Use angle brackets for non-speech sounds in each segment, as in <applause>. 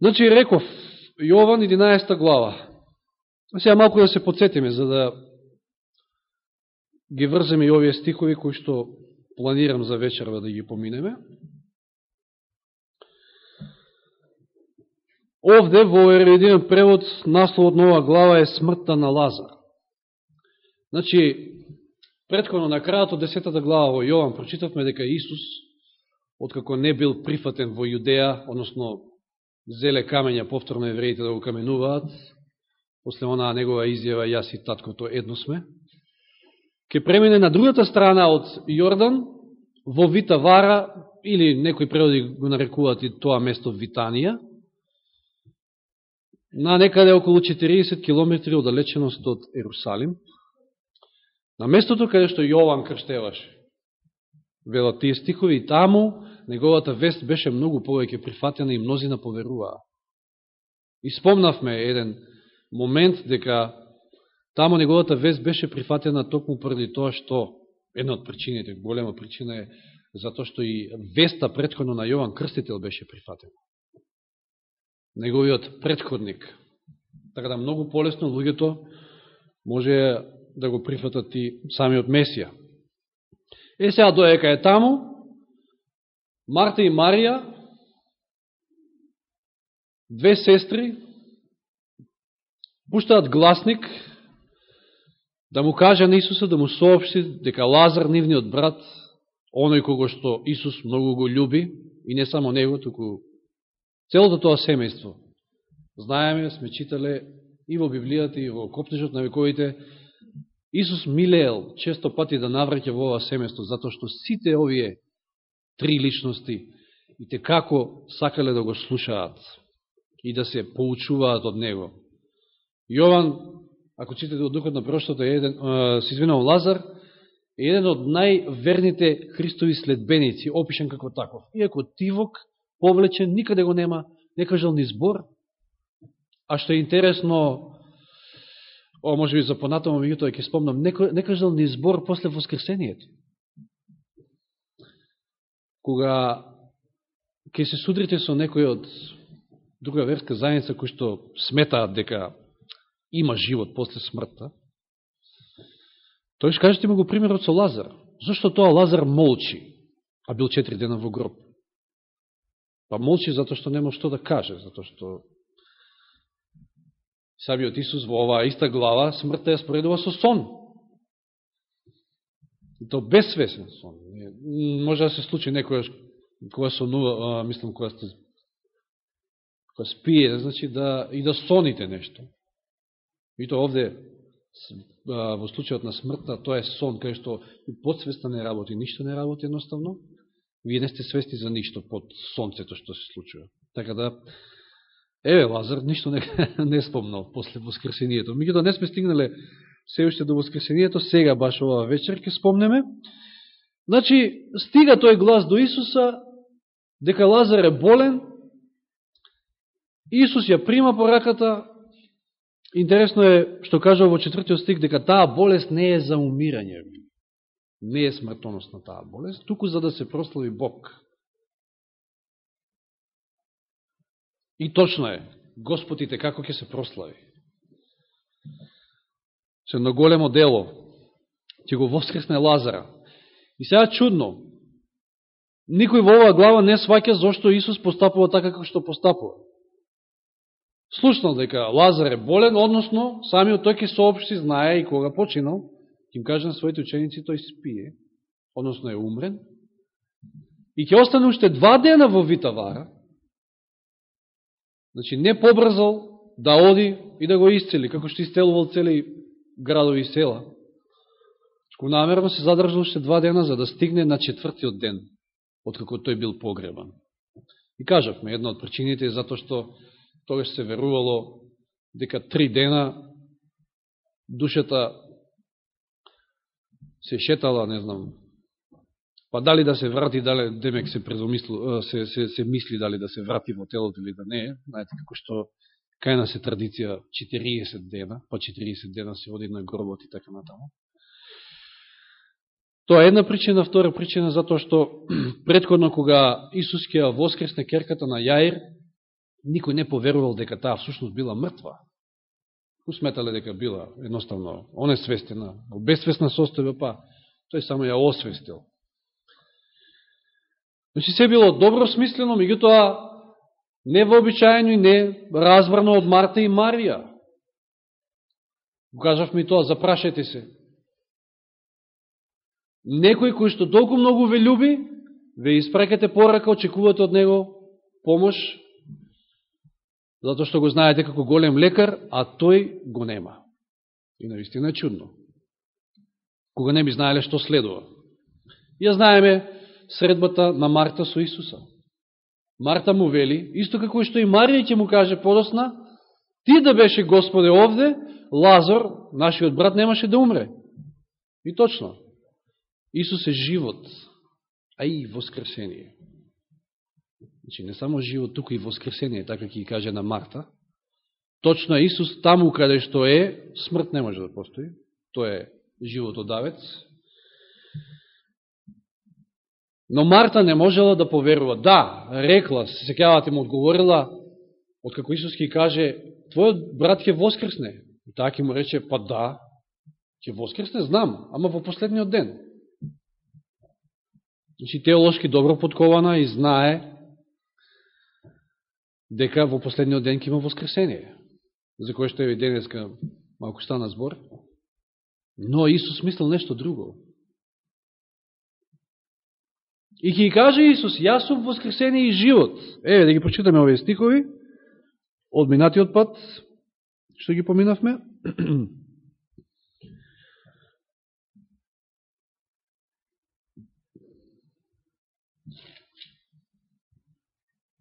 Значи, реков, Јован 11 глава. Сега малко да се подсетиме, за да ги врземе и овие стихови кои што планирам за вечерва да ги поминеме. Овде, во един превод, насловот на ова глава е смртта на Лазар. Значи, предходно на крајот од десетата глава во Јован прочитавме дека Исус, откако не бил прифатен во Јудеја, односно зеле камења повторно евреите да го каменуваат, после онаа негова изјава јас и таткото едно сме, ќе премине на другата страна од Јордан, во Вита Вара, или некои преводи го нарекуваат и тоа место Витанија, на некаде околу 40 км оддалеченост од Ерусалим, на местото каде што Јован крштеваше. Велат тие стихови и таму неговата вест беше многу повеќе прифатена и мнозина поверуваа. И спомнавме еден момент дека Тамо неговата вест беше прифатена токму преди тоа што, една од причините, голема причина е затоа што и веста предходно на Јован Крстител беше прифатена. Неговиот предходник. Така да многу полесно луѓето може да го прифатат и самиот Месија. Е сега доека е таму, Марта и Марија, две сестри, пуштаат гласник да му каже на Исуса, да му сообщи дека Лазар, нивниот брат, оној кого што Исус многу го љуби, и не само него, туку целото тоа семејство. Знаеме, сме читале и во Библијата, и во Коптежот на вековите, Исус милеел често пати да навраќа во ова семејство, затоа што сите овие три личности и те како сакале да го слушаат и да се поучуваат од него. Јован ако читате од Духот на проштото, еден, се извинувам, Лазар, е еден од најверните Христови следбеници, опишен како таков. Иако тивок, повлечен, никаде го нема, не кажал ни збор. А што е интересно, о, може би за понатомо меѓутоа ќе спомнам, не, не кажал ни збор после Воскресението. Кога ќе се судрите со некој од друга верска заедница кој што сметаат дека има живот после смртта, тој ще кажете ми го примерот со Лазар. Зошто тоа Лазар молчи, а бил четири дена во гроб? Па молчи затоа што нема што да каже, затоа што Сабиот Исус во оваа иста глава смртта ја споредува со сон. И то безсвесен сон. Може да се случи некојаш кога сонува, мислам, кога сте кога спие, значи да и да соните нешто. И то овде, во случајот на смртта, тоа е сон, кај што и подсвеста не работи, ништо не работи едноставно. Вие не сте свести за ништо под сонцето што се случува. Така да, еве Лазар, ништо не, <laughs> не спомнал после Воскресението. да не сме стигнале се уште до Воскресението, сега баш оваа вечер ќе спомнеме. Значи, стига тој глас до Исуса, дека Лазар е болен, Исус ја прима пораката. Интересно е, што кажа во четвртиот стик дека таа болест не е за умирање. Не е смртоносна таа болест, туку за да се прослави Бог. И точно е, Господите како ќе се прослави. Се на големо дело, ќе го воскресне Лазара. И сега чудно, никој во оваа глава не сваќа зашто Исус постапува така како што постапува. Слушнал дека Лазар е болен, односно, самиот тој ќе сообщи, знае и кога починал, ќе им каже на своите ученици, тој спие, односно е умрен, и ќе остане уште два дена во Витавара, значи не побрзал да оди и да го исцели, како што исцелувал цели градови и села. Шко намерно се задржал уште два дена за да стигне на четвртиот ден, откако тој бил погребан. И кажавме, една од причините е затоа што тогаш се верувало дека три дена душата се шетала, не знам, па дали да се врати, дали демек се се, се, се мисли дали да се врати во телото или да не. Знаете како што кај нас е традиција 40 дена, по 40 дена се оди на гробот и така натаму. Тоа е една причина, втора причина, затоа што <clears throat> предходно кога Исус ќе воскресне керката на Јаир, никој не поверувал дека таа всушност била мртва. Усметале дека била едноставно онесвестена, обесвестна состојба, па тој само ја освестил. Значи се било добро смислено, меѓутоа невообичаено и не разбрано од Марта и Марија. Кажавме и тоа, запрашете се. Некој кој што толку многу ве люби, ве испрекате порака, очекувате од него помош, затоа што го знаете како голем лекар, а тој го нема. И наистина е чудно. Кога не би знаеле што следува. Ја знаеме средбата на Марта со Исуса. Марта му вели, исто како што и Марија ќе му каже подосна, ти да беше Господе овде, Лазар, нашиот брат, немаше да умре. И точно. Исус е живот, а и воскресение. Значи, не само живот, туку и воскресение, така ќе каже на Марта. Точно Исус таму каде што е, смрт не може да постои. Тој е живот одавец, Но Марта не можела да поверува. Да, рекла, се секјавате му одговорила, откако Исус ќе каже, твојот брат ќе воскресне. И таа ќе му рече, па да, ќе воскресне, знам, ама во последниот ден. Значи, теолошки добро подкована и знае дека во последниот ден ќе има воскресение, за кое што е денеска малко стана збор. Но Исус мислил нешто друго. И ќе каже Исус, јас сум воскресение и живот. Еве, да ги прочитаме овие стихови од минатиот пат, што ги поминавме.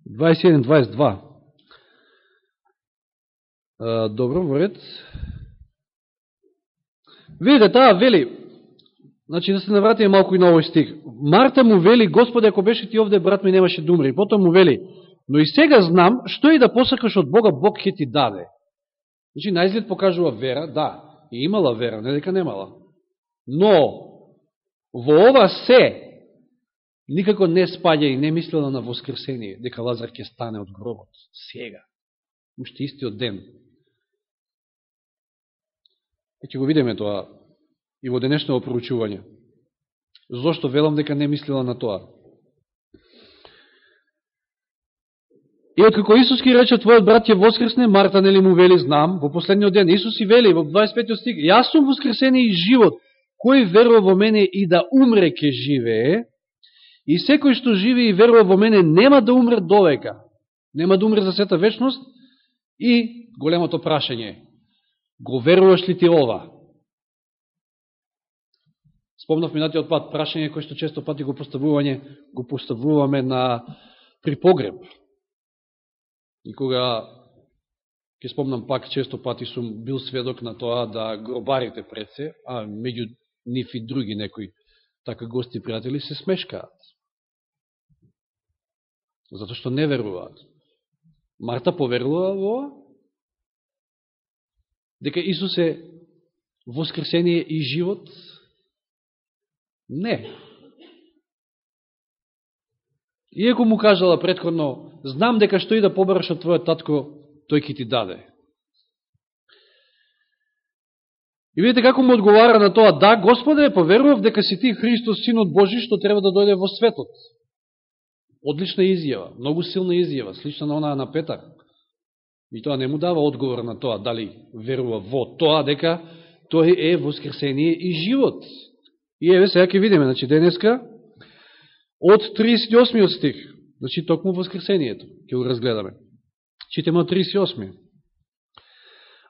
Дваесет 22. Добро, во ред. Видите, таа вели, Значи, да се навратиме малко и на овој стих. Марта му вели, Господе, ако беше ти овде, брат ми немаше да умре. И потом му вели, но и сега знам, што и да посакаш од Бога, Бог ќе ти даде. Значи, наизглед покажува вера, да, и имала вера, не дека немала. Но, во ова се, никако не спаѓа и не мислила на воскресение, дека Лазар ќе стане од гробот. Сега. Уште истиот ден. Ќе го видиме тоа и во денешното проучување. Зошто велам дека не мислила на тоа? И откако Исус ки рече, твојот брат ќе воскресне, Марта нели му вели, знам, во последниот ден, Исус и вели во 25 стих, јас сум воскресение и живот, кој верува во мене и да умре ке живее, и секој што живе и верува во мене нема да умре довека, нема да умре за сета вечност, и големото прашање, го веруваш ли ти ова? Спомнав минатиот пат прашање кое што често пати го поставување, го поставуваме на при погреб. И кога ќе спомнам пак често пати сум бил сведок на тоа да гробарите пред се, а меѓу нив и други некои така гости пријатели се смешкаат. Затоа што не веруваат. Марта поверува во дека Исус е воскресение и живот, Не. Иако му кажала предходно, знам дека што и да побараш од твојот татко, тој ќе ти даде. И видите како му одговара на тоа, да, Господе, поверував дека си ти Христос, Синот Божи, што треба да дојде во светот. Одлична изјава, многу силна изјава, слична на онаа на Петар. И тоа не му дава одговор на тоа, дали верува во тоа, дека тој е воскресение и живот. И еве сега ќе видиме, значи денеска од 38 стих, значи токму воскресението, ќе го разгледаме. Читаме од 38.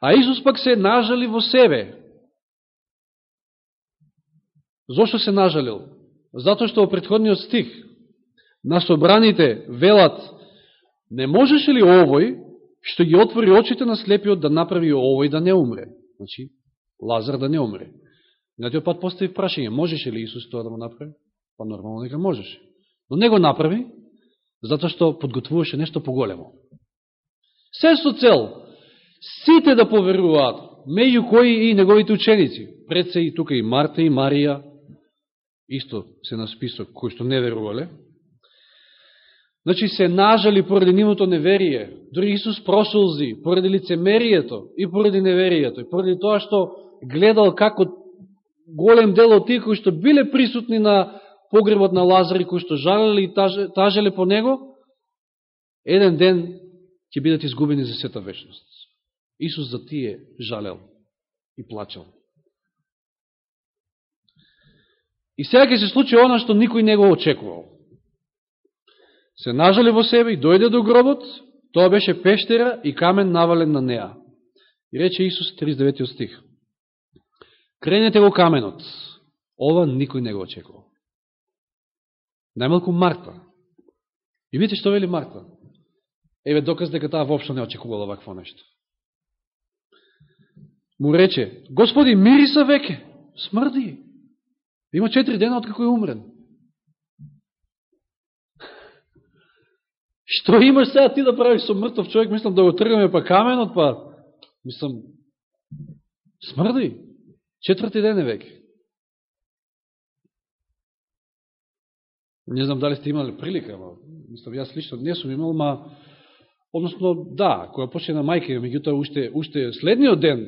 А Исус пак се нажали во себе. Зошто се нажалил? Зато што во предходниот стих на собраните велат не можеше ли овој што ги отвори очите на слепиот да направи овој да не умре? Значи, Лазар да не умре. Минатиот пат постави прашање, можеше ли Исус тоа да го направи? Па нормално дека можеше. Но не го направи, затоа што подготвуваше нешто поголемо. Се со цел, сите да поверуваат, меѓу кои и неговите ученици, пред се и тука и Марта и Марија, исто се на список, кои што не верувале, Значи се нажали поради нивото неверие. Дори Исус прошолзи поради лицемерието и поради неверието. И поради тоа што гледал како голем дел од тие кои што биле присутни на погребот на Лазар и кои што жалели и тажеле по него, еден ден ќе бидат изгубени за сета вечност. Исус за тие жалел и плачел. И сега ќе се случи она што никој не го очекувал. Се нажали во себе и дојде до гробот, тоа беше пештера и камен навален на неа. И рече Исус 39 стих. Кренете го каменот. Ова никој не го очекувал. Најмалку Марта. И видите што вели Марта. Еве доказ дека таа воопшто не очекувала вакво нешто. Му рече, Господи, мириса веќе, смрди. Има четири дена откако е умрен. <laughs> Што имаш сега ти да правиш со мртов човек, мислам да го тргаме па каменот, па, мислам, смрди. Четврти ден е веќе. Не знам дали сте имали прилика, ама, мислам, јас лично не сум имал, ма, односно, да, која почне на мајка, меѓутоа, уште, уште следниот ден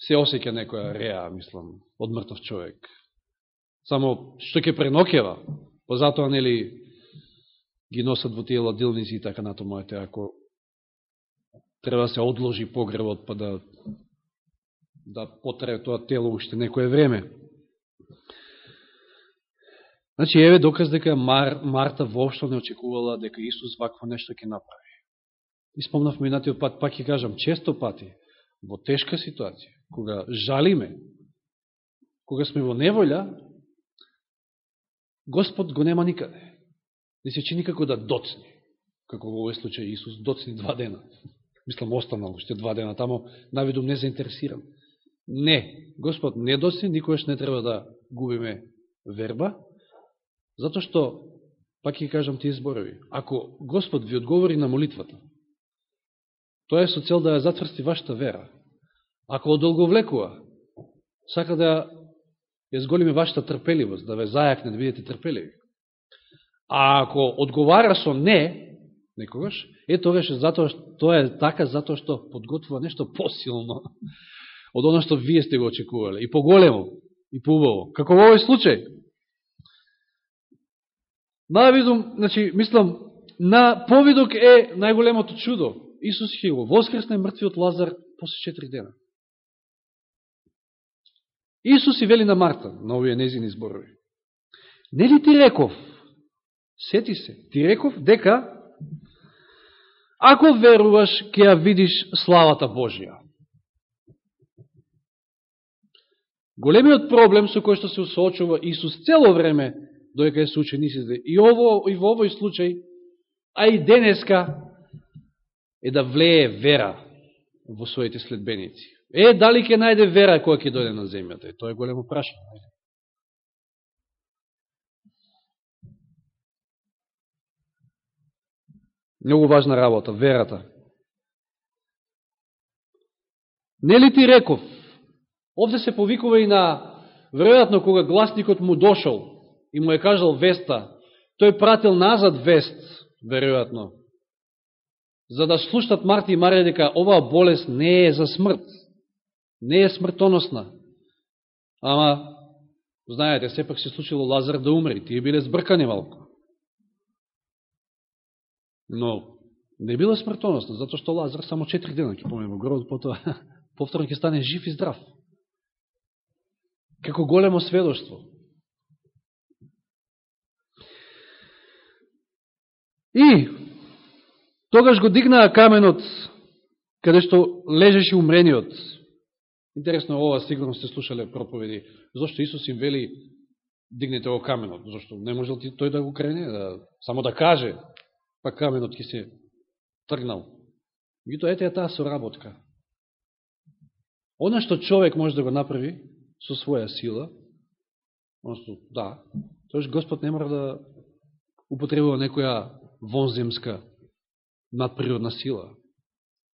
се осеќа некоја реа, мислам, од мртов човек. Само што ќе пренокева, па затоа, нели, ги носат во тие ладилници и така моите, ако треба да се одложи погребот, па да да потрае тоа тело уште некое време. Значи, еве доказ дека Мар, Марта воопшто не очекувала дека Исус вакво нешто ќе направи. И спомнав минатиот пат, пак ќе кажам, често пати, во тешка ситуација, кога жалиме, кога сме во неволја, Господ го нема никаде. Не се чини како да доцни, како во овој случај Исус доцни два дена. Мислам, останал уште два дена тамо, навидум не заинтересиран. Не, Господ не доси, никојаш не треба да губиме верба, Зато што, пак ќе кажам тие зборови, ако Господ ви одговори на молитвата, тоа е со цел да ја затврсти вашата вера. Ако одолговлекува, сака да ја зголиме вашата трпеливост, да ве зајакне, да бидете трпеливи. А ако одговара со не, некогаш, е тогаш затоа што тоа е така затоа што подготвува нешто посилно од оно што вие сте го очекувале и поголемо и поубаво. Како во овој случај, Навидум, значи, мислам, на повидок е најголемото чудо. Исус ќе го воскресне мртвиот Лазар после 4 дена. Исус и вели на Марта, на овие незини зборови. Нели ти реков, сети се, ти реков дека ако веруваш, ќе ја видиш славата Божија. Големиот проблем со кој што се соочува Исус цело време доека е со учениците. И, ово, и во овој случај, а и денеска, е да влее вера во своите следбеници. Е, дали ќе најде вера која ќе дојде на земјата? Тоа е големо прашање. Многу важна работа, верата. Нели ти реков? Овде се повикува и на, веројатно, кога гласникот му дошол, и му е кажал веста, тој пратил назад вест, веројатно, за да слушнат Марти и Марија дека оваа болест не е за смрт, не е смртоносна. Ама, знаете, сепак се случило Лазар да умре, тие биле збркани малко. Но не била смртоносна, затоа што Лазар само 4 дена ќе помне во грод, потоа <laughs> повторно ќе стане жив и здрав. Како големо сведоштво. И тогаш го дигнаа каменот каде што лежеше умрениот. Интересно, ова сигурно сте слушале проповеди. Зошто Исус им вели дигнете го каменот? Зошто не можел ти тој да го крене, да, само да каже, па каменот ќе се тргнал. Меѓуто, ете е таа соработка. Оно што човек може да го направи со своја сила, односно, да, тој Господ не мора да употребува некоја вонземска надприродна сила.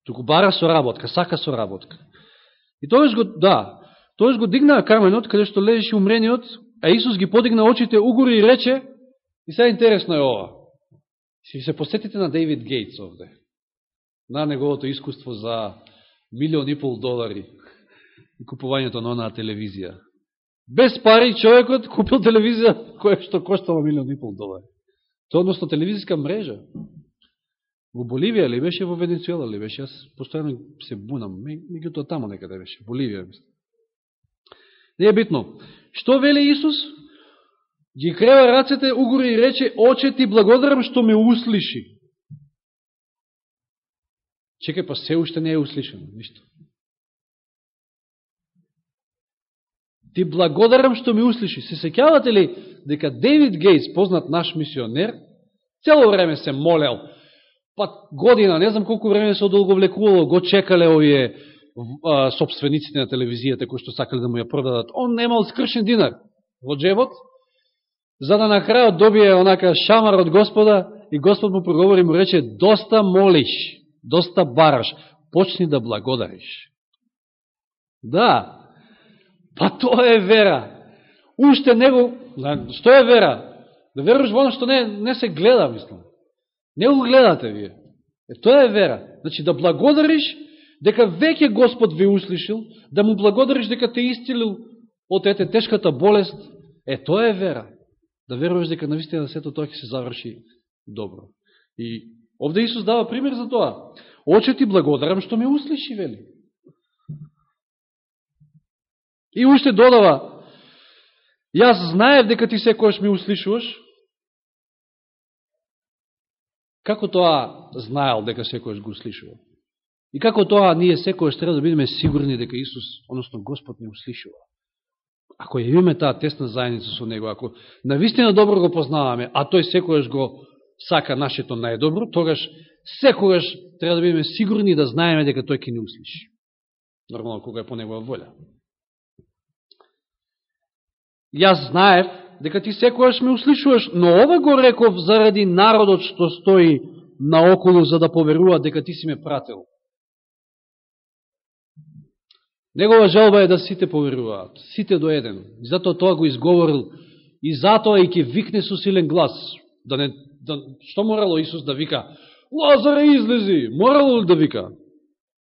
Туку бара соработка, сака соработка. И тоеш го, да, тоеш го дигнаа каменот, каде што лежеше умрениот, а Исус ги подигна очите угори и рече, и сега интересно е ова. Си се посетите на Дейвид Гейтс овде, на неговото искуство за милион и пол долари и купувањето на онаа телевизија. Без пари човекот купил телевизија која што коштала милион и пол долари. Тоа односно телевизиска мрежа. Во Боливија ли беше, во Венецуела ли беше? Јас постојано се бунам. Меѓуто тамо некаде беше. Боливија, мислам. Не е битно. Што вели Исус? Ги крева рацете, угори и рече, Оче ти благодарам што ме услиши. Чекај, па се уште не е услишено, ништо. Ти благодарам што ми услиши. Се секјавате ли дека Дейвид Гейтс, познат наш мисионер, цело време се молел, па година, не знам колку време се одолговлекувало, го чекале овие а, собствениците на телевизијата кои што сакали да му ја продадат. Он немал скршен динар во джебот, за да на крајот добие онака шамар од Господа и Господ му проговори му рече доста молиш, доста бараш, почни да благодариш. Да, па тоа е вера. Уште него, што е вера? Да веруваш во оно што не, не се гледа, мислам. Не го гледате вие. Е, тоа е вера. Значи да благодариш дека веќе Господ ви услишил, да му благодариш дека те истилил од ете тешката болест, е тоа е вера да веруваш дека навистина сето тоа ќе се заврши добро. И овде Исус дава пример за тоа. Оче ти благодарам што ме услиши, вели. И уште додава, јас знаев дека ти секојаш ми услишуваш. Како тоа знаел дека секојаш го услишува? И како тоа ние секојаш треба да бидеме сигурни дека Исус, односно Господ, не услишува? ако ја имаме таа тесна заедница со Него, ако навистина добро го познаваме, а тој секојаш го сака нашето најдобро, тогаш секојаш треба да бидеме сигурни да знаеме дека тој ќе не услиши. Нормално, кога е по Негова воля. Јас знаев дека ти секојаш ме услишуваш, но ова го реков заради народот што стои наоколу за да поверува дека ти си ме пратил. Негова желба е да сите поверуваат, сите до еден. И затоа тоа го изговорил и затоа и ќе викне со силен глас. Да не, да, што морало Исус да вика? Лазаре излези! Морало ли да вика?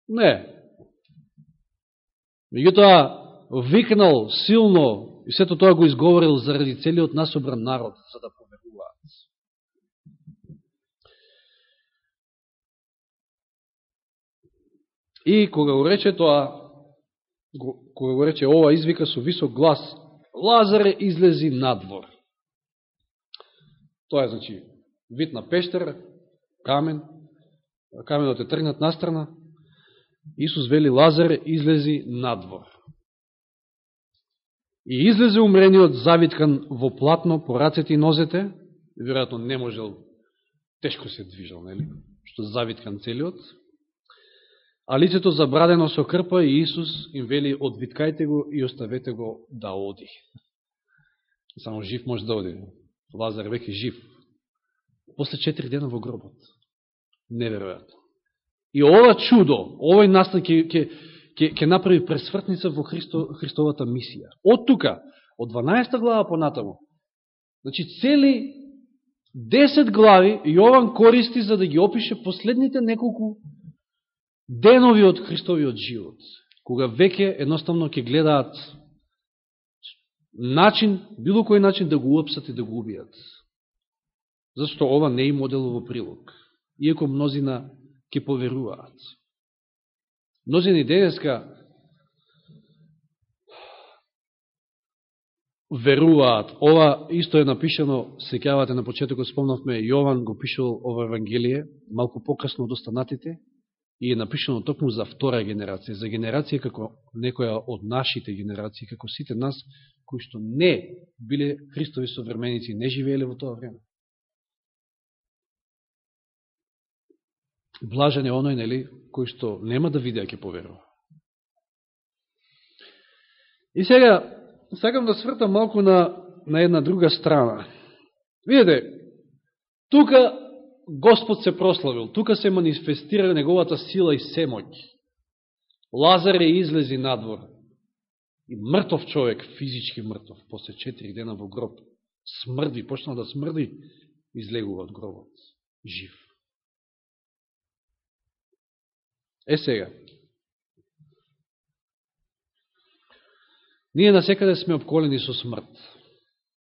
Не. Меѓутоа, викнал силно и сето тоа го изговорил заради целиот насобран народ, за да поверуваат. И кога го рече тоа, кога го рече ова извика со висок глас, Лазаре излези надвор. Тоа е, значи, вид на пештера, камен, каменот е тргнат настрана, Исус вели Лазаре излези надвор. И излезе умрениот завиткан во платно по рацете и нозете, веројатно не можел, тешко се движал, нели? Што завиткан целиот, А лицето забрадено со крпа и Исус им вели одвиткајте го и оставете го да оди. Само жив може да оди. Лазар веќе жив. После четири дена во гробот. Неверојатно. И ова чудо, овој настан ќе, ќе, ќе, направи пресвртница во Христо, Христовата мисија. Од тука, од 12 глава понатаму, значи цели 10 глави Јован користи за да ги опише последните неколку денови од Христовиот живот, кога веќе едноставно ќе гледаат начин, било кој начин да го уапсат и да го убијат. Зашто ова не е моделово прилог, иако мнозина ќе поверуваат. Мнозини денеска веруваат. Ова исто е напишано, секјавате на почетокот, спомнавме, Јован го пишал ова Евангелие, малку покасно од останатите, и е напишано токму за втора генерација, за генерација како некоја од нашите генерации, како сите нас, кои што не биле Христови современици, не живееле во тоа време. Блажен е оној, нели, кој што нема да видеа ќе поверува. И сега, сакам да свртам малку на, на една друга страна. Видете, тука Господ се прославил. Тука се манифестира неговата сила и семоќ. Лазар е излези надвор. И мртов човек, физички мртов, после 4 дена во гроб, смрди, почна да смрди, излегува од гробот. жив. Е сега. Ние насекаде сме обколени со смрт.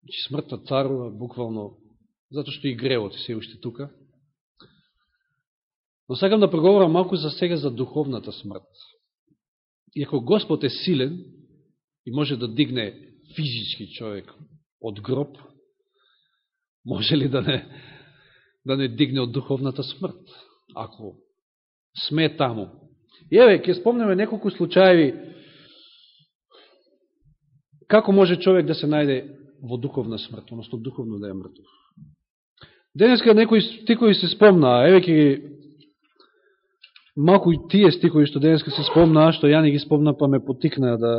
Значи смртта царува буквално затоа што и гревот се уште тука. Но сакам да преговорам малку за сега за духовната смрт. Иако Господ е силен и може да дигне физички човек од гроб, може ли да не, да не дигне од духовната смрт, ако сме таму? Еве, ќе спомнеме неколку случаеви како може човек да се најде во духовна смрт, односно духовно да е мртов. Денеска некои стикови се спомнаа, еве ќе малку и тие стикови што денеска се спомнаа, што ја не ги спомна, па ме потикнаа да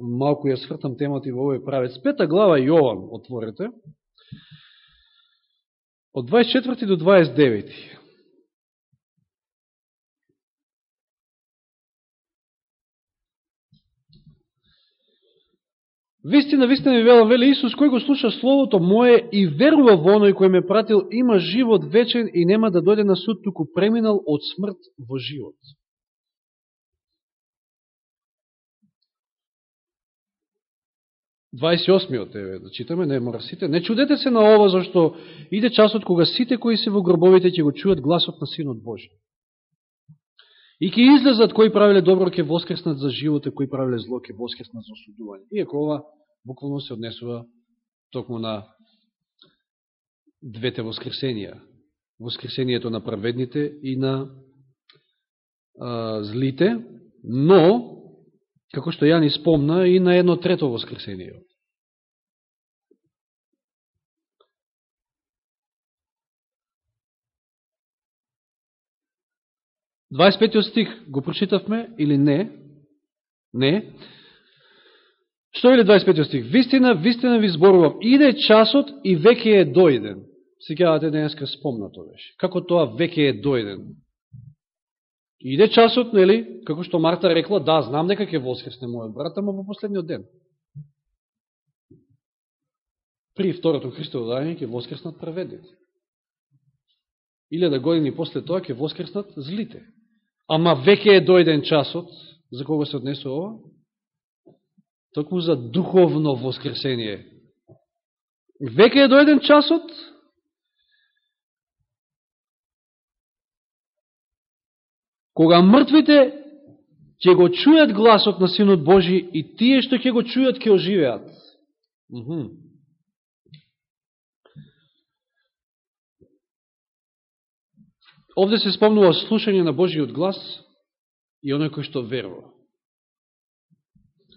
малку ја свртам темата и во овој правец. Пета глава Јован отворете, од 24 до 29. Вистина, вистина ви велам, веле Исус, кој го слуша Словото Мое и верува во оној кој ме пратил, има живот вечен и нема да дојде на суд, туку преминал од смрт во живот. Дваесиосмиот е, да читаме, не мора сите. Не чудете се на ова, зашто иде часот кога сите кои се во гробовите ќе го чуат гласот на Синот Божи. И ќе излезат кои правиле добро, ќе воскреснат за живот, кои правиле зло, ќе воскреснат за осудување. Иако ова буквално се однесува токму на двете воскресенија. Воскресението на праведните и на а, злите, но, како што ја ни спомна, и на едно трето воскресение. 25 стих го прочитавме или не? Не. Што е 25 стих? Вистина, вистина ви зборувам. Иде часот и веќе е дојден. Секјавате денеска спомнато беше. Како тоа веќе е дојден? Иде часот, нели, како што Марта рекла, да, знам дека ќе воскресне мојот брат, ама во последниот ден. При второто Христово дајање ќе воскреснат праведните. Илјада години после тоа ќе воскреснат злите. Ама веќе е дојден часот, за кого се однесува ова? Токму за духовно воскресение. Веќе е дојден часот, кога мртвите ќе го чујат гласот на Синот Божи и тие што ќе го чујат ќе оживеат. Овде се спомнува слушање на Божиот глас и оној кој што верува.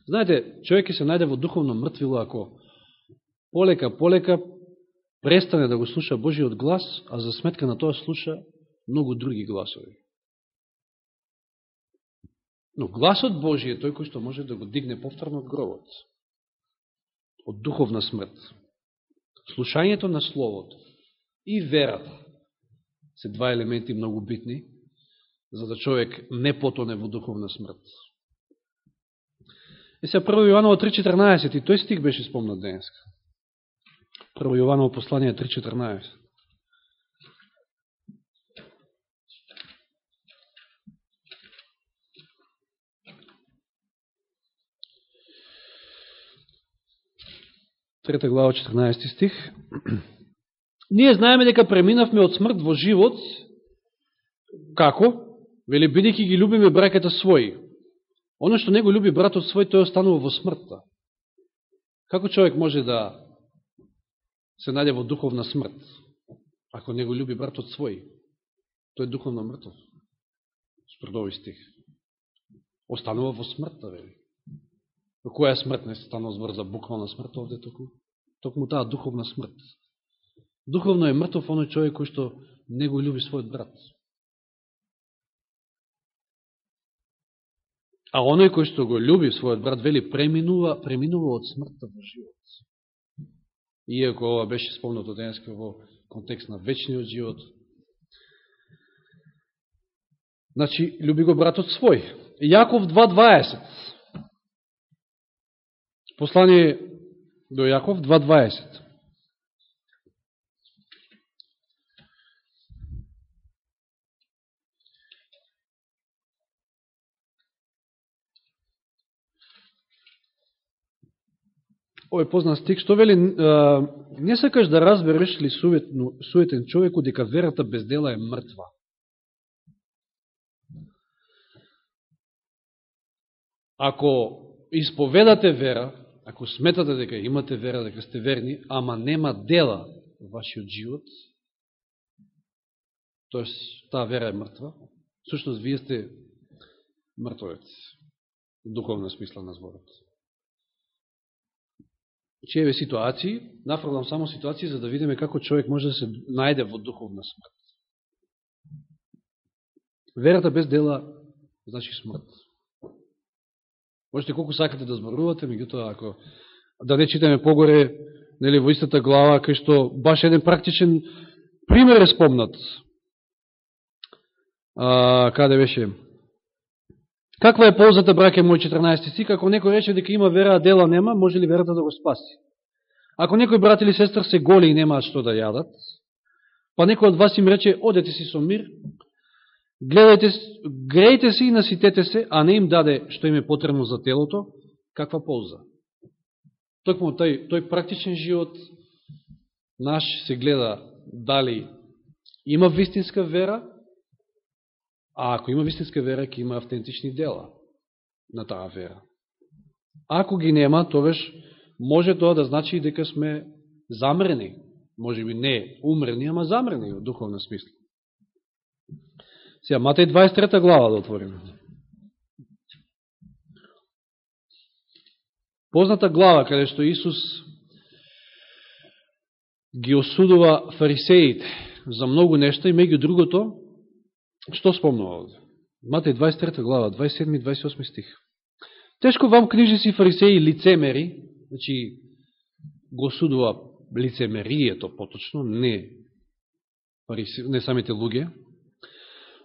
Знаете, човек се најде во духовно мртвило ако полека, полека престане да го слуша Божиот глас, а за сметка на тоа слуша многу други гласови. Но гласот Божи е тој кој што може да го дигне повторно од гробот, од духовна смрт. Слушањето на Словото и верата се два елементи многу битни, за да човек не потоне во духовна смрт. Е се 1 Јованово 3.14, и тој стих беше спомнат денеска. 1 Јованово послание 3.14. Трета глава, 14 стих. Ние знаеме дека преминавме од смрт во живот, како? Вели, бидејќи ги любиме браката своји. Оно што не го люби братот свој, тој останува во смртта. Како човек може да се најде во духовна смрт, ако не го люби братот свој? Тој е духовно мртов. според овој стих. Останува во смртта, вели. Која смрт? Не станува збор за буквална смрт овде току. Токму таа духовна смрт. Духовно е мртов оној човек кој што не го люби својот брат. А оној кој што го люби својот брат, вели, преминува, преминува од смртта во живот. Иако ова беше спомнато денеска во контекст на вечниот живот. Значи, люби го братот свој. Јаков 2.20. Послание до Јаков 2.20. овој познат стик, што вели, не сакаш да разбереш ли суетен човеку дека верата без дела е мртва. Ако исповедате вера, ако сметате дека имате вера, дека сте верни, ама нема дела во вашиот живот, тоест таа вера е мртва, всушност вие сте мртвовец, духовна смисла на зборот. Чиеве ситуации, нафрлам само ситуации за да видиме како човек може да се најде во духовна смрт. Верата без дела значи смрт. Можете колку сакате да зборувате, меѓутоа ако да не читаме погоре, нели во истата глава кај што баш еден практичен пример е спомнат. А, каде беше? Каква е ползата, браке мој 14 стик, ако некој рече дека има вера, а дела нема, може ли верата да го спаси? Ако некој брат или сестра се голи и немаат што да јадат, па некој од вас им рече, одете си со мир, гледајте, грејте се и наситете се, а не им даде што им е потребно за телото, каква полза? Токму тој, тој практичен живот наш се гледа дали има вистинска вера, А ако има вистинска вера, ќе има автентични дела на таа вера. Ако ги нема, тогаш може тоа да значи и дека сме замрени. Може би не умрени, ама замрени од духовна смисла. Сега, Матеј 23 глава да отвориме. Позната глава, каде што Исус ги осудува фарисеите за многу нешта и меѓу другото, Што спомнува овде? Матеј 23 глава, 27 и 28 стих. Тешко вам книжници фарисеи лицемери, значи го судува лицемерието поточно, не, не самите луѓе,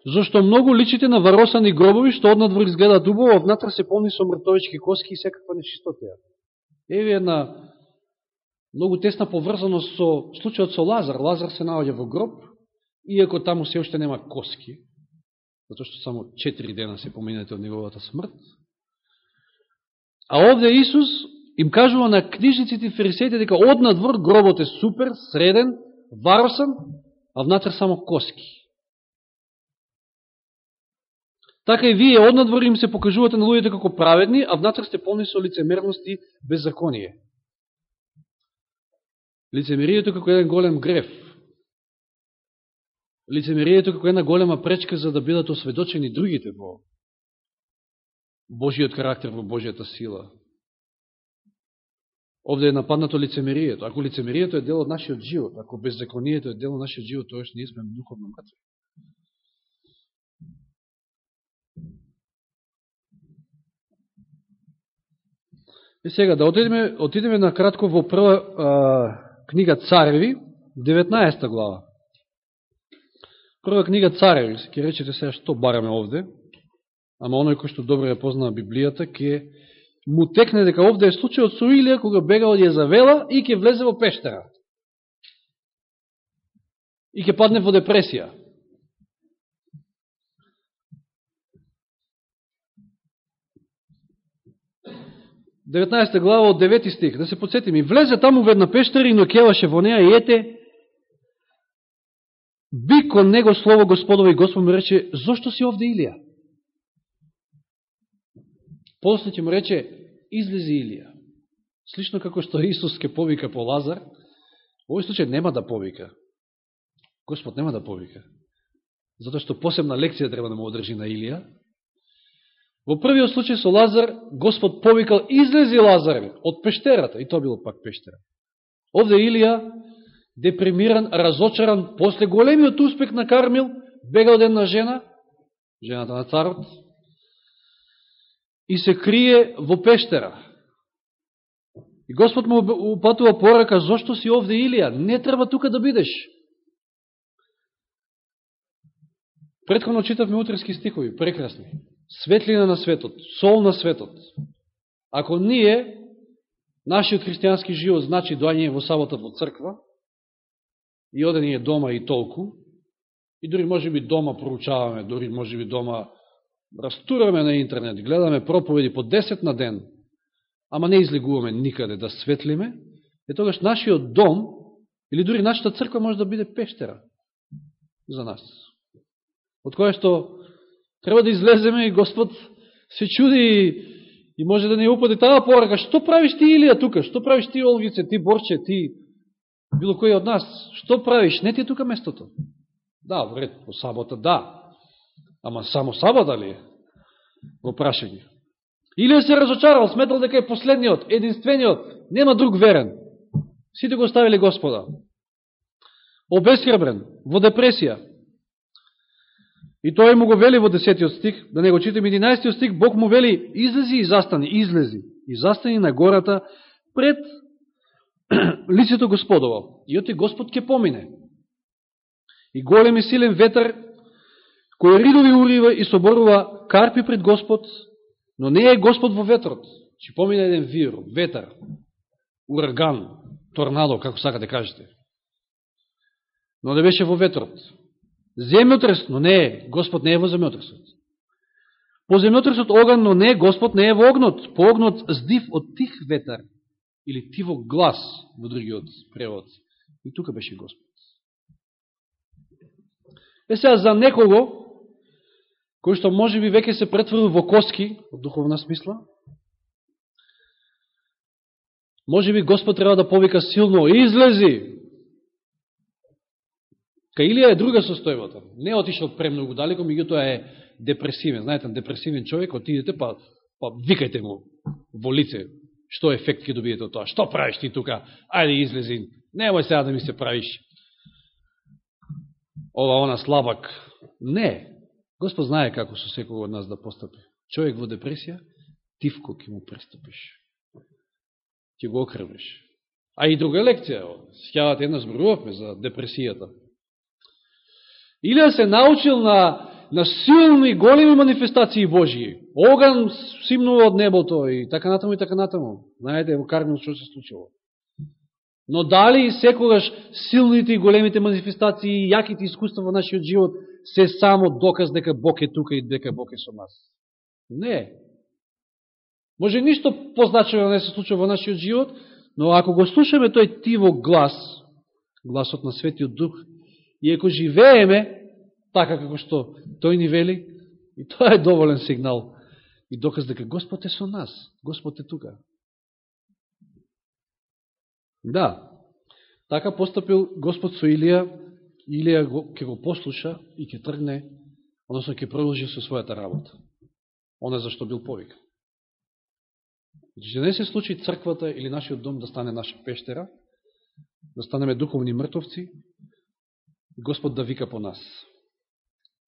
зашто многу личите на варосани гробови, што однадвор изгледаат убаво, внатре се полни со мртовички коски и секаква нечистотија. Еве една многу тесна поврзаност со случајот со Лазар. Лазар се наоѓа во гроб, иако таму се уште нема коски, затоа што само 4 дена се поминате од неговата смрт. А овде Исус им кажува на книжниците и фарисеите дека однадвор гробот е супер, среден, варосан, а внатре само коски. Така и вие однадвор им се покажувате на луѓето како праведни, а внатре сте полни со лицемерност и беззаконие. Лицемерието како еден голем греф лицемерието како една голема пречка за да бидат осведочени другите во Божиот карактер, во Божијата сила. Овде е нападнато лицемерието. Ако лицемерието е дел од нашиот живот, ако беззаконието е дел од нашиот живот, тоа ние сме духовно мртви. И сега, да отидеме, отидеме на кратко во прва а, книга Цареви, 19 глава. Прва книга Цареви, ќе речете сега што бараме овде, ама оној кој што добро ја познава Библијата, ќе му текне дека овде е случајот со Илија, кога бега од Језавела и ќе влезе во пештера. И ќе падне во депресија. Деветнаеста глава од девети стих, да се подсетим. влезе таму во една пештера и нокеваше во неја и ете, би кон него слово Господово и Господ му рече, зошто си овде Илија? После ќе му рече, излези Илија. Слично како што Исус ке повика по Лазар, во овој случај нема да повика. Господ нема да повика. Затоа што посебна лекција треба да му одржи на Илија. Во првиот случај со Лазар, Господ повикал, излези Лазар од пештерата, и тоа било пак пештера. Овде Илија депримиран, разочаран, после големиот успех на Кармил, бега од една жена, жената на царот, и се крие во пештера. И Господ му упатува порака, зошто си овде Илија? Не треба тука да бидеш. Предходно читавме утрески стихови, прекрасни. Светлина на светот, сол на светот. Ако ние, нашиот христијански живот значи доање во сабота во црква, и одени е дома и толку, и дори може би дома проучаваме, дори може би дома растураме на интернет, гледаме проповеди по 10 на ден, ама не излегуваме никаде да светлиме, е тогаш нашиот дом, или дори нашата црква може да биде пештера за нас. Од која што треба да излеземе и Господ се чуди и може да не упаде таа порака. Што правиш ти Илија тука? Што правиш ти Олгице, ти Борче, ти било кој од нас? Што правиш? Не ти е тука местото. Да, вред, по сабота, да. Ама само сабота ли е? Во прашање. Или се разочарал, сметал дека е последниот, единствениот, нема друг верен. Сите го оставили Господа. Обесхрабрен, во депресија. И тој му го вели во 10 стих, да не го читам 11 стих, Бог му вели, излези и застани, излези, и застани на гората пред <clears throat> лицето Господово. И оти Господ ќе помине. И голем и силен ветер, кој ридови урива и соборува карпи пред Господ, но не е Господ во ветрот. Че помине еден вир, ветер, ураган, торнадо, како сакате да кажете. Но не беше во ветрот. Земјотрес, но не е, Господ не е во земјотресот. По земјотресот оган, но не, Господ не е во огнот. По огнот здив од тих ветар, или тиво глас во другиот превод. И тука беше Господ. Е сега за некого, кој што може би веќе се претворил во коски, од духовна смисла, може би Господ треба да повика силно, излези, Кај Илија е друга состојбата. Не отишел премногу далеко, тоа е депресивен. Знаете, депресивен човек, отидете, па, па викајте му во лице, што ефект ќе добиете од тоа. Што правиш ти тука? Ајде излези. Немој сега да ми се правиш. Ова, она слабак. Не. Господ знае како со секој од нас да постапи. Човек во депресија, тивко ќе му пристапиш, Ќе го окрвиш. А и друга лекција, сјавате една зборувавме за депресијата. Илија се научил на, на силни, големи манифестации Божии. Оган симнува од небото и така натаму и така натаму. Знаете, во Кармел што се случило. Но дали секогаш силните и големите манифестации и јаките искуства во нашиот живот се само доказ дека Бог е тука и дека Бог е со нас? Не. Може ништо позначено не се случува во нашиот живот, но ако го слушаме тој тиво глас, гласот на Светиот Дух, И ако живееме така како што тој ни вели, и тоа е доволен сигнал и доказ дека Господ е со нас, Господ е тука. Да, така постапил Господ со Илија, Илија ќе го послуша и ќе тргне, односно ќе продолжи со својата работа. Оно зашто бил повикан. Значи, Че не се случи црквата или нашиот дом да стане наша пештера, да станеме духовни мртовци, Господ да вика по нас.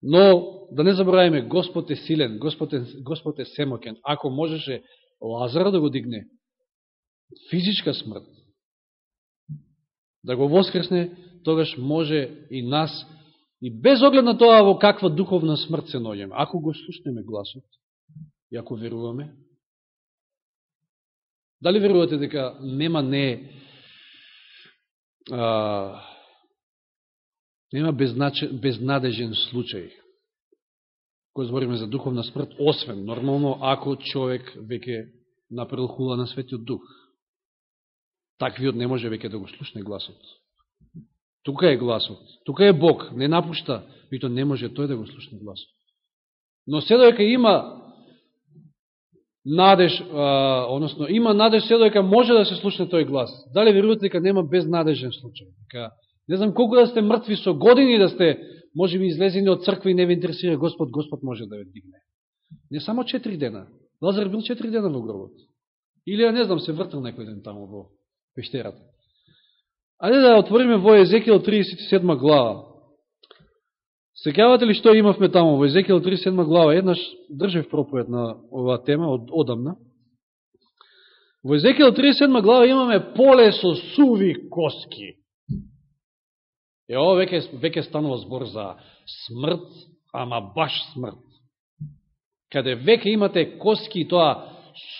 Но, да не забравиме, Господ е силен, Господ е, Господ е семокен. Ако можеше Лазара да го дигне, физичка смрт, да го воскресне, тогаш може и нас, и без оглед на тоа во каква духовна смрт се ноѓеме. Ако го слушнеме гласот, и ако веруваме, дали верувате дека нема не а, Нема безнадежен случај, кој збориме за духовна смрт, освен нормално ако човек веќе направил хула на светиот дух. Таквиот не може веќе да го слушне гласот. Тука е гласот. Тука е Бог. Не напушта, то не може тој да го слушне гласот. Но се доека има надеж, а, односно има надеж се доека може да се слушне тој глас. Дали верувате дека нема безнадежен случај? Дека Не знам колку да сте мртви со години да сте, може би излезени од црква и не ви интересира Господ, Господ може да ве дигне. Не само 4 дена. Лазар бил 4 дена во гробот. Или, не знам, се вртал некој ден таму во пештерата. Ајде да отвориме во Езекијал 37 глава. Секјавате ли што имавме таму во Езекијал 37 глава? Еднаш држев проповед на оваа тема од одамна. Во Езекијал 37 глава имаме поле со суви коски. Е, ово веќе, веќе станува збор за смрт, ама баш смрт. Каде веќе имате коски, тоа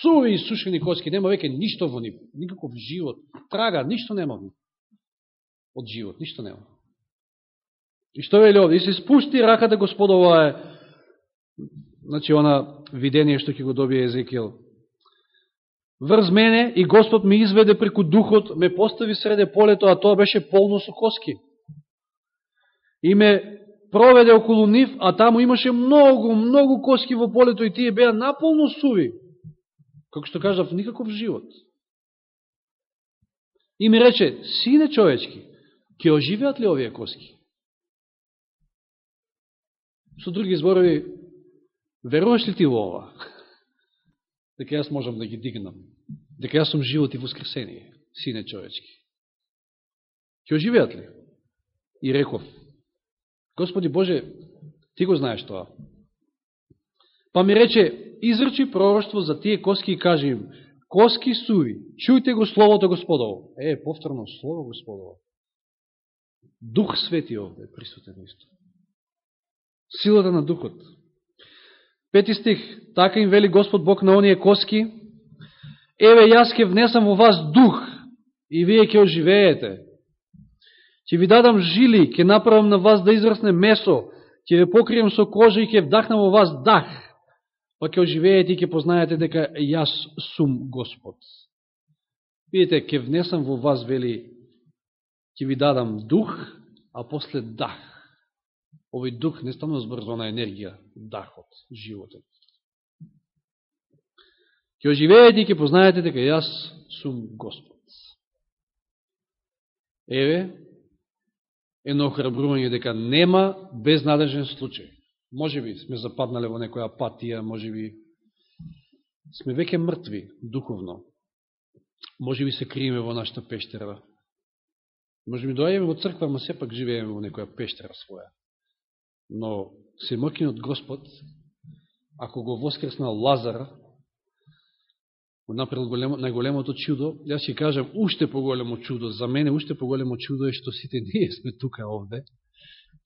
суви и сушени коски, нема веќе ништо во нив, никаков живот, трага, ништо нема во од живот, ништо нема. И што вели овде? И се спусти раката Господова е, значи, она видение што ќе го добие Езекијел. врз мене и Господ ми изведе преку духот, ме постави среде полето, а тоа беше полно со коски. И ме проведе околу нив, а таму имаше многу, многу коски во полето и тие беа наполно суви. Како што кажав, никаков живот. И ми рече, сине човечки, ќе оживеат ли овие коски? Со други зборови, веруваш ли ти во ова? <laughs> Дека јас можам да ги дигнам. Дека јас сум живот и воскресение, сине човечки. Ќе оживеат ли? И реков, Господи Боже, ти го знаеш тоа. Па ми рече, изрчи пророќство за тие коски и кажи им, коски суви, чујте го Словото Господово. Е, повторно, Слово Господово. Дух Свети овде е присутен исто. Силата на Духот. Пети стих. Така им вели Господ Бог на оние коски. Еве, јас ке внесам во вас дух и вие ќе оживеете. Ќе ви дадам жили, ќе направам на вас да израсне месо, ќе ве покрием со кожа и ќе вдахнам во вас дах па ќе оживеете и ќе познаете дека јас сум Господ. Видите, ќе внесам во вас, вели, ќе ви дадам дух, а после дах. Овој дух не станува збрзо енергија, дахот, животот. Ќе оживеете и ќе познаете дека јас сум Господ. Еве, едно охрабрување дека нема безнадежен случај. Може би сме западнале во некоја апатија, може би сме веќе мртви духовно. Може би се криеме во нашата пештера. Може би доаѓаме во црква, но сепак живееме во некоја пештера своја. Но Семокинот Господ, ако го воскреснал Лазар, направил големо, најголемото чудо, јас ќе кажам уште поголемо чудо, за мене уште поголемо чудо е што сите <laughs> ние сме тука овде,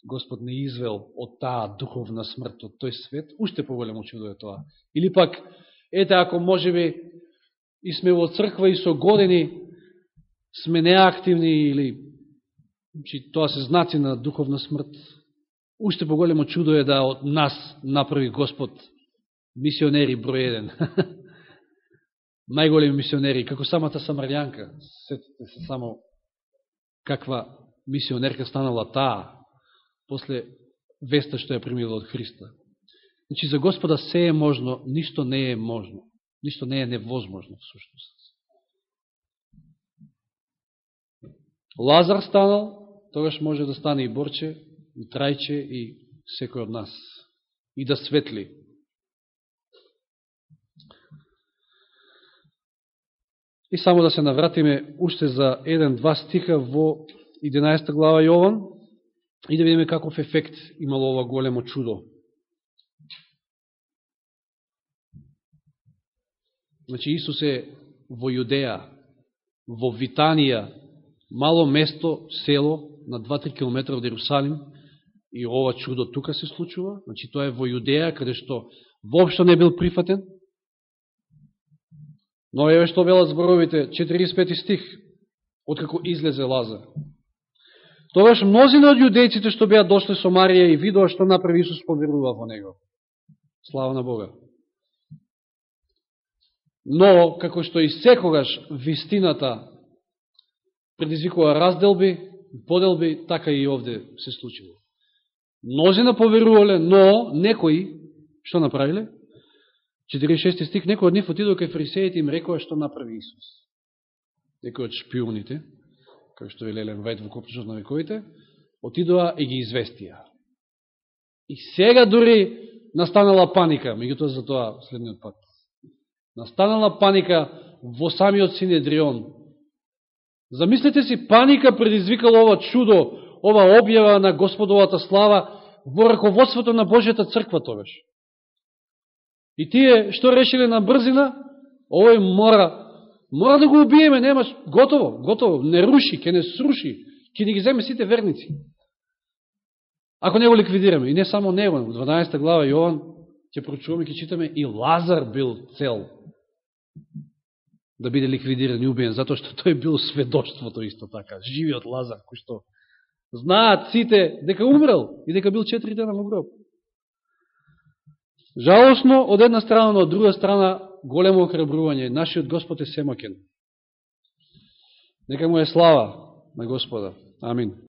Господ не извел од таа духовна смрт, од тој свет, уште поголемо чудо е тоа. Или пак, ете, ако може би и сме во црква и со години сме неактивни или че тоа се знаци на духовна смрт, уште поголемо чудо е да од нас направи Господ мисионери број еден. <laughs> Најголеми мисионери, како самата Самарјанка. Сетите се само каква мисионерка станала таа, после веста што ја примила од Христа. Значи, за Господа се е можно, ништо не е можно. Ништо не е невозможно, в сушност. Лазар станал, тогаш може да стане и Борче, и Трајче, и секој од нас. И да светли. И само да се навратиме уште за еден-два стиха во 11 глава Јован, и да видиме каков ефект имало ова големо чудо. Значи Исус е во Јудеја, во Витанија, мало место, село, на 2-3 км од Иерусалим, и ова чудо тука се случува, значи тоа е во Јудеја, каде што воопшто не бил прифатен. Но еве што велат зборовите, 45 стих, откако излезе Лазар. Тогаш мнозина од јудејците што беа дошли со Марија и видоа што направи Исус поверува во него. Слава на Бога. Но, како што и секогаш вистината предизвикува разделби, поделби, така и овде се случило. Мнозина поверувале, но некои, што направиле? 46 стих, некој од нив отидо кај фарисеите и им рекоа што направи Исус. Некој од шпионите, како што е Лелен Вајд во копчешот на вековите, отидоа и ги известија. И сега дури настанала паника, меѓутоа за тоа следниот пат. Настанала паника во самиот Синедрион. Замислете си, паника предизвикала ова чудо, ова објава на Господовата слава во раководството на Божјата црква тогаш. И тие, што решиле на брзина, овој мора Мора да го убиеме, нема, готово, готово, не руши, ќе не сруши, ќе ни ги земе сите верници. Ако не го ликвидираме, и не само него, во 12 глава Јован, ќе прочуваме, ќе читаме, и Лазар бил цел да биде ликвидиран и убиен, затоа што тој бил сведоштвото исто така, живиот Лазар, кој што знаат сите дека умрел и дека бил 4 дена во гроб. Жалосно, од една страна, но од друга страна, големо охрабрување. Нашиот Господ е семокен. Нека му е слава на Господа. Амин.